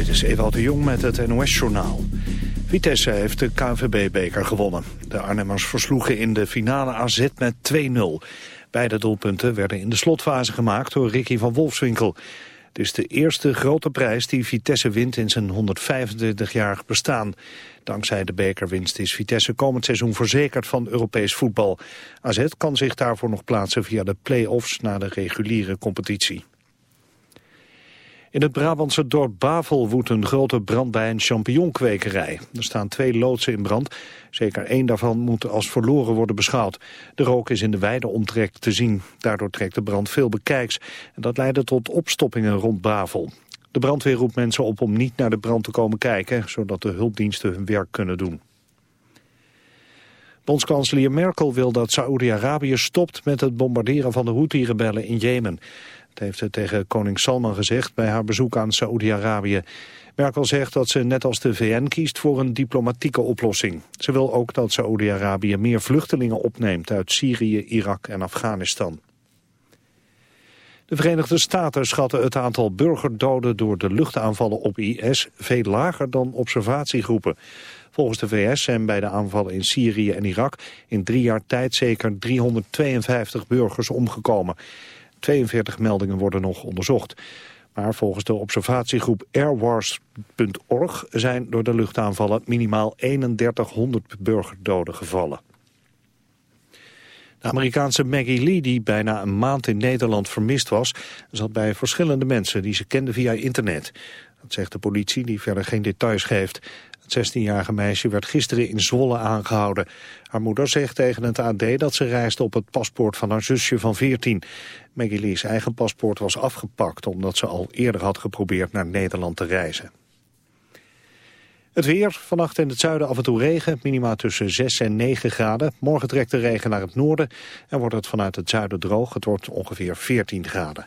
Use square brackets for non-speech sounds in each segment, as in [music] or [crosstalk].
Dit is Ewald de Jong met het NOS-journaal. Vitesse heeft de KNVB-beker gewonnen. De Arnhemmers versloegen in de finale AZ met 2-0. Beide doelpunten werden in de slotfase gemaakt door Ricky van Wolfswinkel. Het is de eerste grote prijs die Vitesse wint in zijn 125-jarig bestaan. Dankzij de bekerwinst is Vitesse komend seizoen verzekerd van Europees voetbal. AZ kan zich daarvoor nog plaatsen via de play-offs na de reguliere competitie. In het Brabantse dorp Bavel woedt een grote brand bij een champignonkwekerij. Er staan twee loodsen in brand. Zeker één daarvan moet als verloren worden beschouwd. De rook is in de wijde omtrek te zien. Daardoor trekt de brand veel bekijks. En dat leidde tot opstoppingen rond Bavel. De brandweer roept mensen op om niet naar de brand te komen kijken... zodat de hulpdiensten hun werk kunnen doen. Bondskanselier Merkel wil dat Saoedi-Arabië stopt met het bombarderen van de Houthi-rebellen in Jemen. Dat heeft ze tegen koning Salman gezegd bij haar bezoek aan Saoedi-Arabië. Merkel zegt dat ze net als de VN kiest voor een diplomatieke oplossing. Ze wil ook dat Saoedi-Arabië meer vluchtelingen opneemt uit Syrië, Irak en Afghanistan. De Verenigde Staten schatten het aantal burgerdoden door de luchtaanvallen op IS veel lager dan observatiegroepen. Volgens de VS zijn bij de aanvallen in Syrië en Irak in drie jaar tijd zeker 352 burgers omgekomen. 42 meldingen worden nog onderzocht. Maar volgens de observatiegroep airwars.org zijn door de luchtaanvallen minimaal 3100 burgerdoden gevallen. De Amerikaanse Maggie Lee, die bijna een maand in Nederland vermist was... zat bij verschillende mensen die ze kende via internet. Dat zegt de politie, die verder geen details geeft. Het 16-jarige meisje werd gisteren in Zwolle aangehouden. Haar moeder zegt tegen het AD dat ze reisde op het paspoort van haar zusje van 14. Maggie Lee's eigen paspoort was afgepakt... omdat ze al eerder had geprobeerd naar Nederland te reizen. Het weer, vannacht in het zuiden af en toe regen, minima tussen 6 en 9 graden. Morgen trekt de regen naar het noorden en wordt het vanuit het zuiden droog. Het wordt ongeveer 14 graden.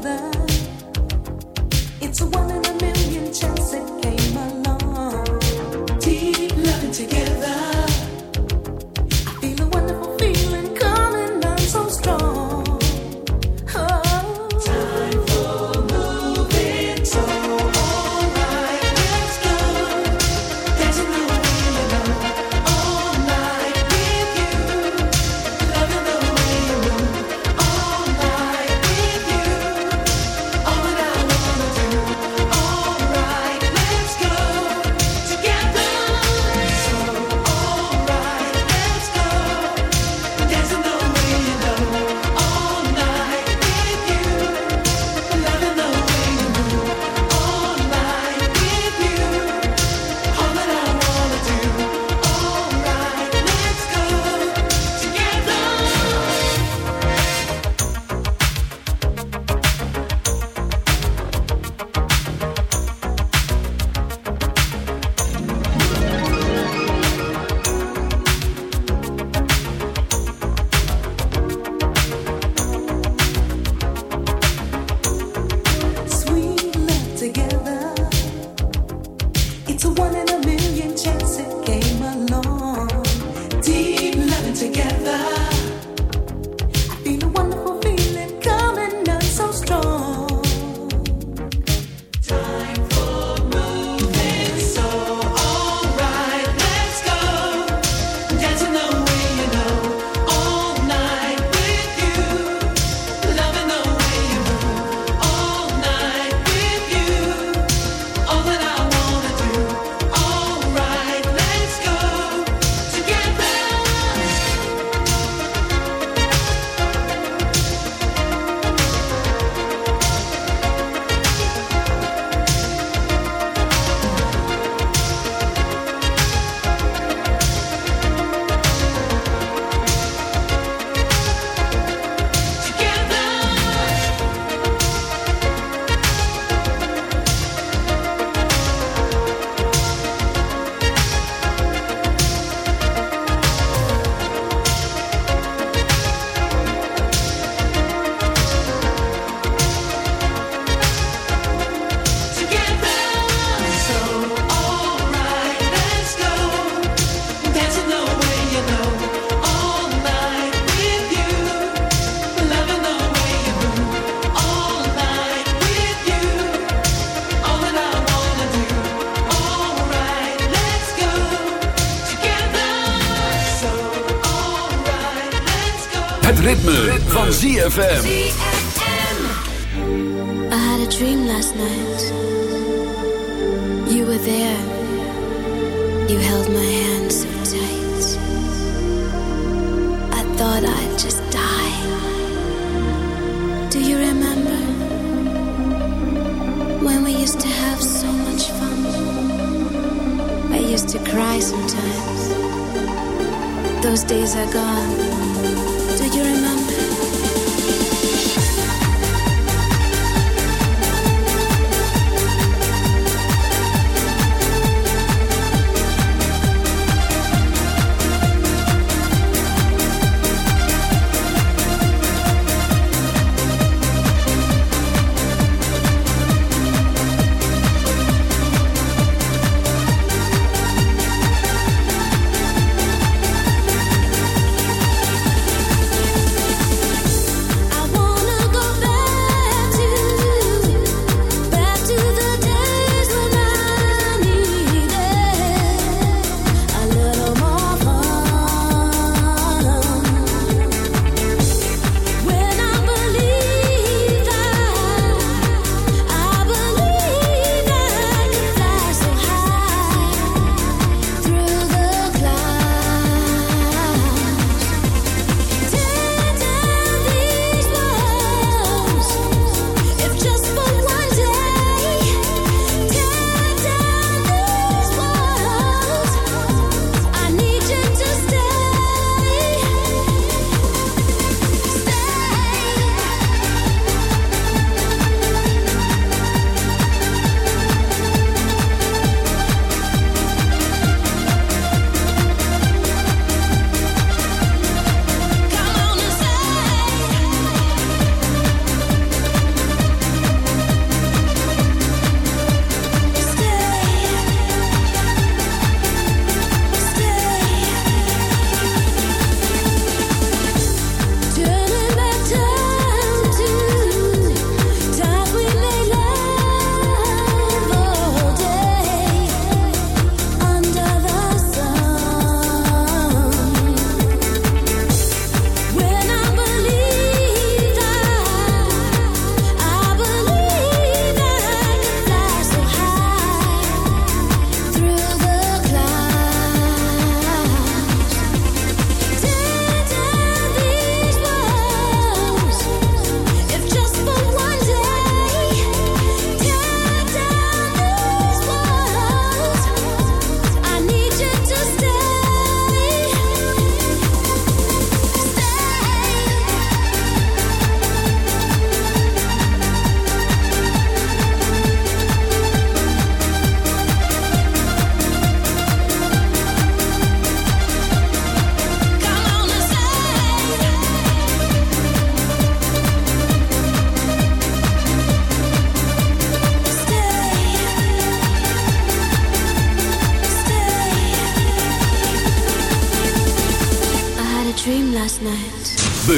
The. ZFM.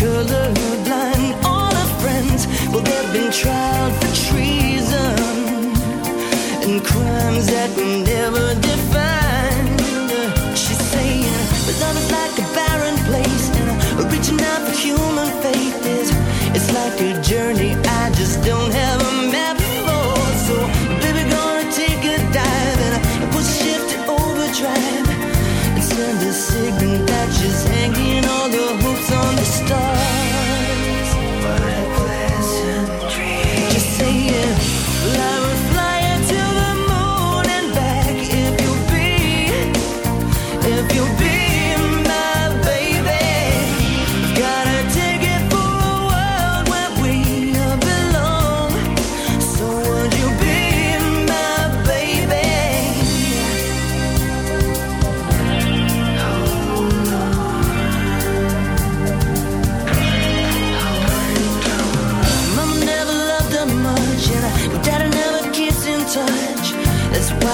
colorblind. All of friends, well, they've been tried for treason and crimes that we never defined. She's saying, but love is like a barren place, and I'm reaching out for human faith it's like a journey I just don't have a map for. So, baby, gonna take a dive and I push shift to overdrive and send a signal that she's hanging on.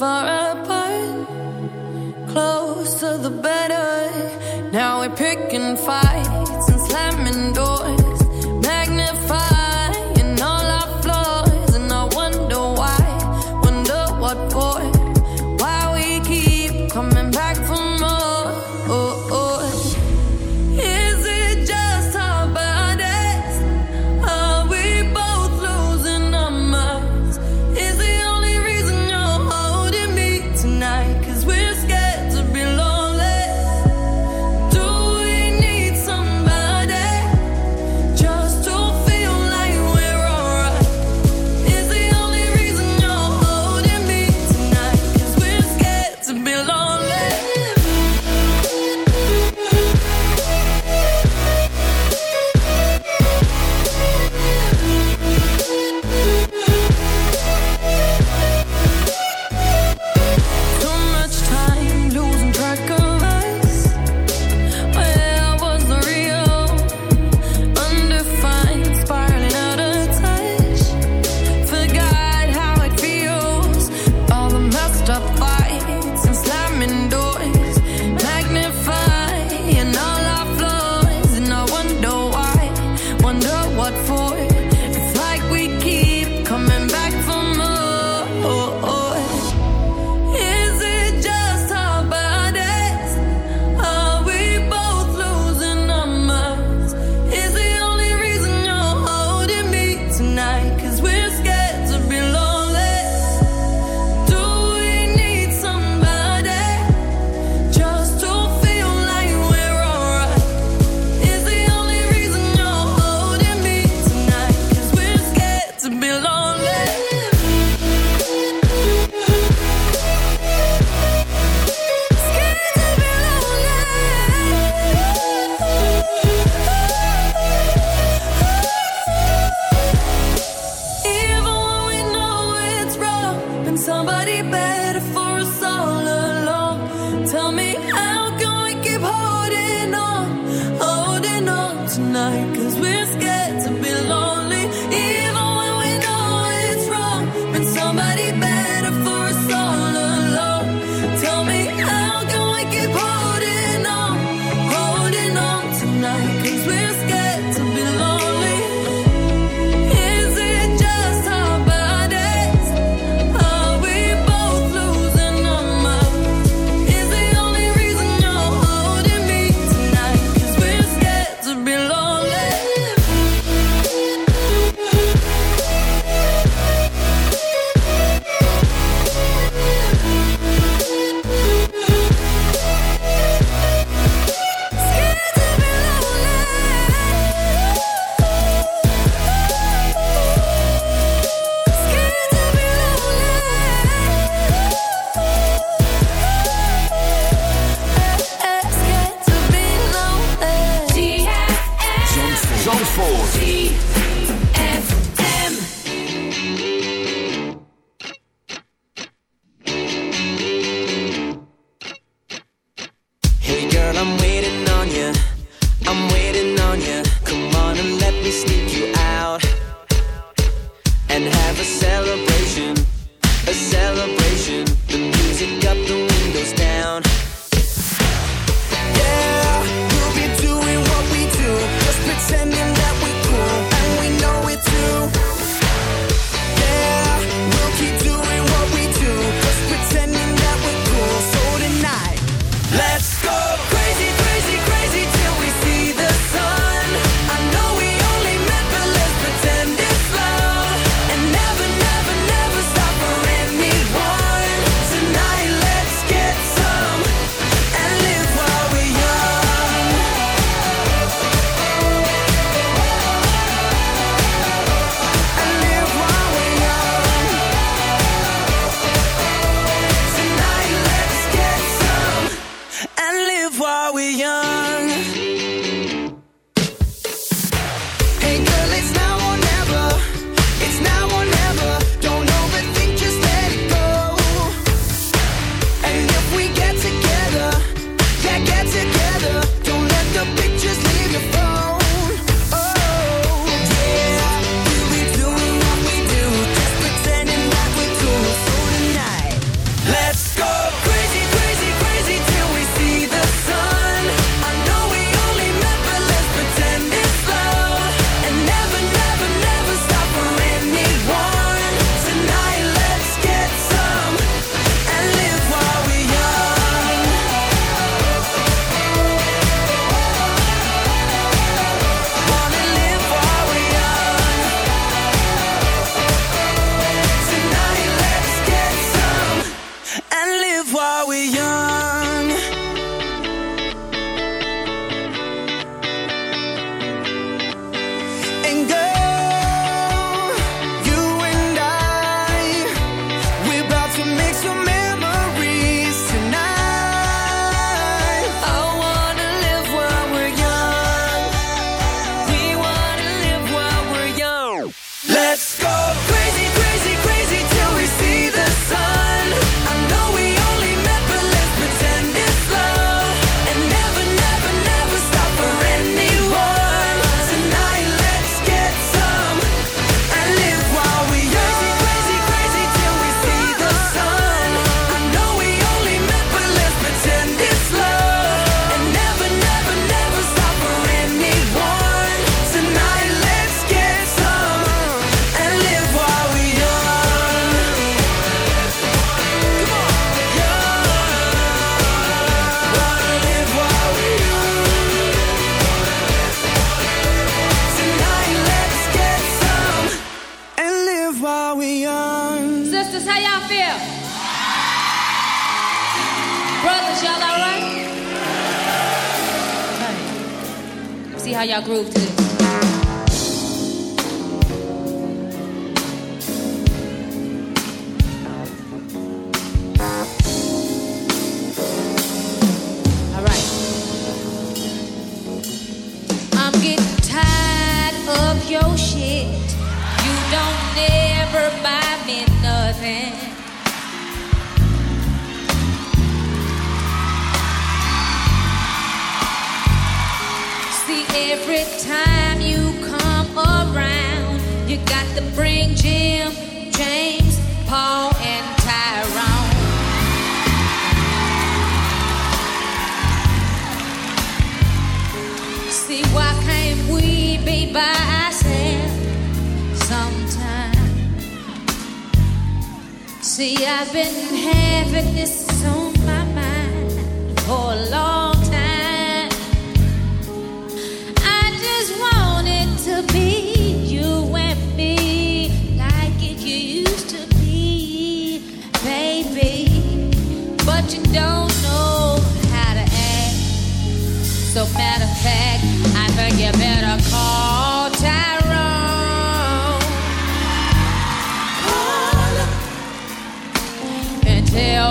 for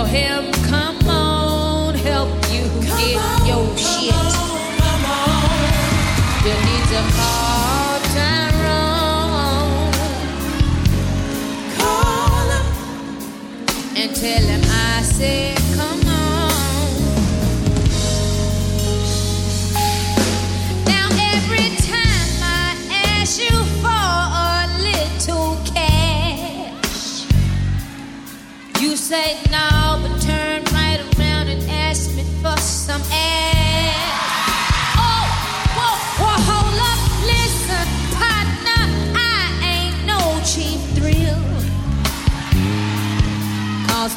him. Come on, help you come on. You need to call Tyrone. Call him. And tell him I said.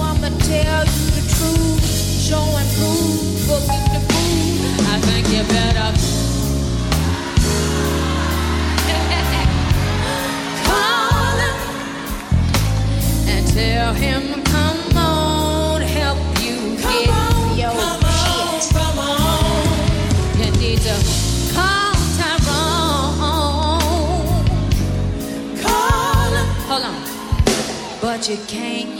I'ma tell you the truth, show and prove, boogie the. I think you better. [laughs] Call him and tell him, But you can't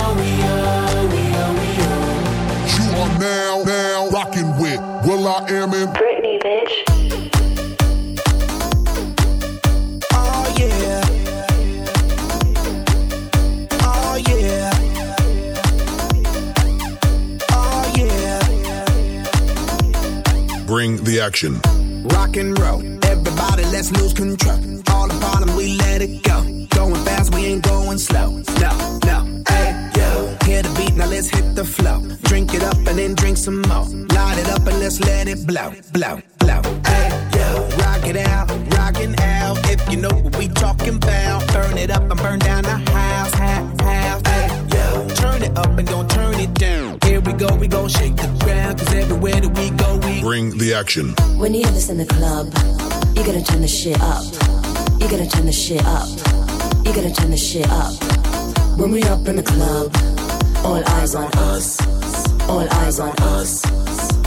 with will.i.am in Britney, bitch. Oh yeah. Oh yeah. Oh yeah. Bring the action. Rock and roll. Everybody, let's lose control. Blow, blow, blow. Hey, yo. Rock it out, rockin' out. If you know what we talking about. Burn it up and burn down the house, house, house. Hey, yo. Turn it up and don't turn it down. Here we go, we gon' shake the ground. Cause everywhere that we go, we Bring the action. When you have this in the club, you gotta turn the shit up. You gotta turn the shit up. You gotta turn the shit up. When we up in the club, all eyes on us. All eyes on us.